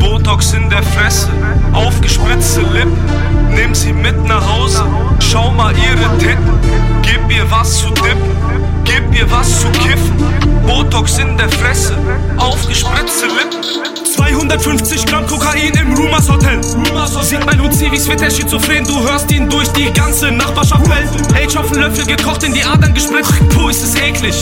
Botox in der Fresse, aufgespritzte Lippen. Nimm sie mit nach Hause, schau mal ihre Titten. Gib ihr was zu dippen, gib ihr was zu kiffen. Botox in der Fresse, aufgespritzte Lippen. 250 Gramm Kokain im Rumors Hotel. Sieht mein Hund Civis, wird er schizophren. Du hörst ihn durch die ganze Nachbarschaft bellen. Age auf Löffel gekocht, in die Adern gespritzt. Puh, ist es eklig.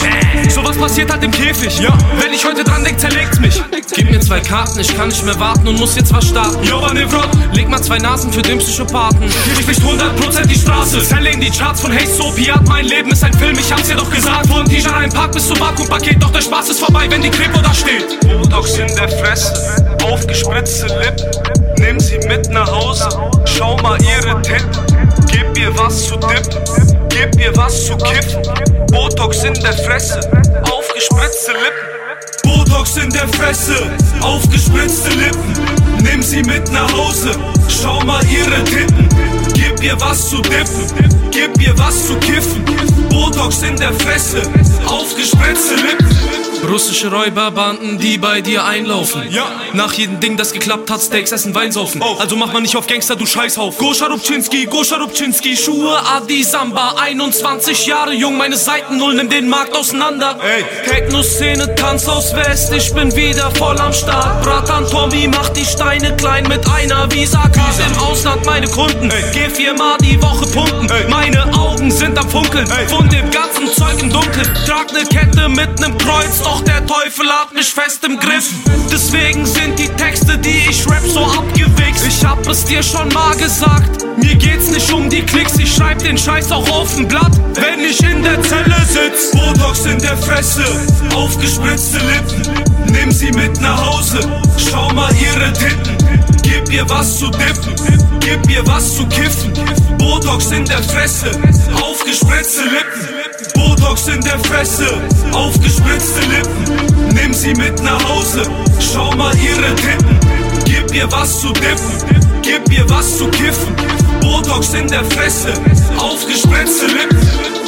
Sowas passiert halt im Käfig. Ja. Wenn ich heute dran denk, zerlegt's mich. Gib mir zwei Karten, ich kann nicht mehr warten und muss jetzt was starten. Yo, Manöver. Leg mal zwei Nasen für den Psychopathen. Ich nicht 100% die Straße. Selling die Charts von Hey Sopiat. Mein Leben ist ein Film, ich hab's dir doch gesagt. Von T-Shirt ein Park bis zum Vakuumpaket. Doch der Spaß ist vorbei, wenn die Kripo da steht. Botox in der Fresse, aufgespritzte Lippen. Nimm sie mit nach Hause, schau mal ihre Titten. Gib ihr was zu dippen, gib ihr was zu kiffen. Botox in der Fresse, aufgespritzte Lippen. Botox in der Fresse, aufgespritzte Lippen. Nimm sie mit nach Hause, schau mal ihre Titten. Gib ihr was zu dippen, gib ihr was zu kiffen. Botox in der Fresse, aufgespritzte Lippen. Russische Räuberbanden, die bei dir einlaufen. Ja. Nach jedem Ding, das geklappt hat, Steaks essen, Wein saufen. Oh. Also mach mal nicht auf Gangster, du Scheißhauf. Goscha Rubczynski, Goscha Rubczynski, Schuhe Adi Samba, 21 Jahre jung, meine Seiten null, nimm den Markt auseinander. Ey. Techno-Szene, Tanz aus West, ich bin wieder voll am Start. Bratan Tommy macht die Steine klein mit einer Visa-Karte im Ausland, meine Kunden. Ey. Geh viermal die Woche pumpen, Ey. meine Augen sind am Funkeln. Ey. Von dem ganzen Zeug im Dunkeln, trag ne Kette mit nem Kreuz, doch der Teufel hat mich fest im Griff. Deswegen sind die Texte, die ich rap, so abgewichst. Ich hab es dir schon mal gesagt. Mir geht's nicht um die Klicks, ich schreib den Scheiß auch auf ein Blatt, wenn ich in der Zelle sitz. Botox in der Fresse, aufgespritzte Lippen. Nimm sie mit nach Hause, schau mal ihre Titten. Gib ihr was zu dippen, gib ihr was zu kiffen. Botox in der Fresse, aufgespritzte Lippen. Der Fresse, aufgespritzte Lippen. Nimm sie mit nach Hause, schau mal ihre Titten. Gib ihr was zu dippen, gib ihr was zu kiffen. Botox in der Fresse, aufgespritzte Lippen.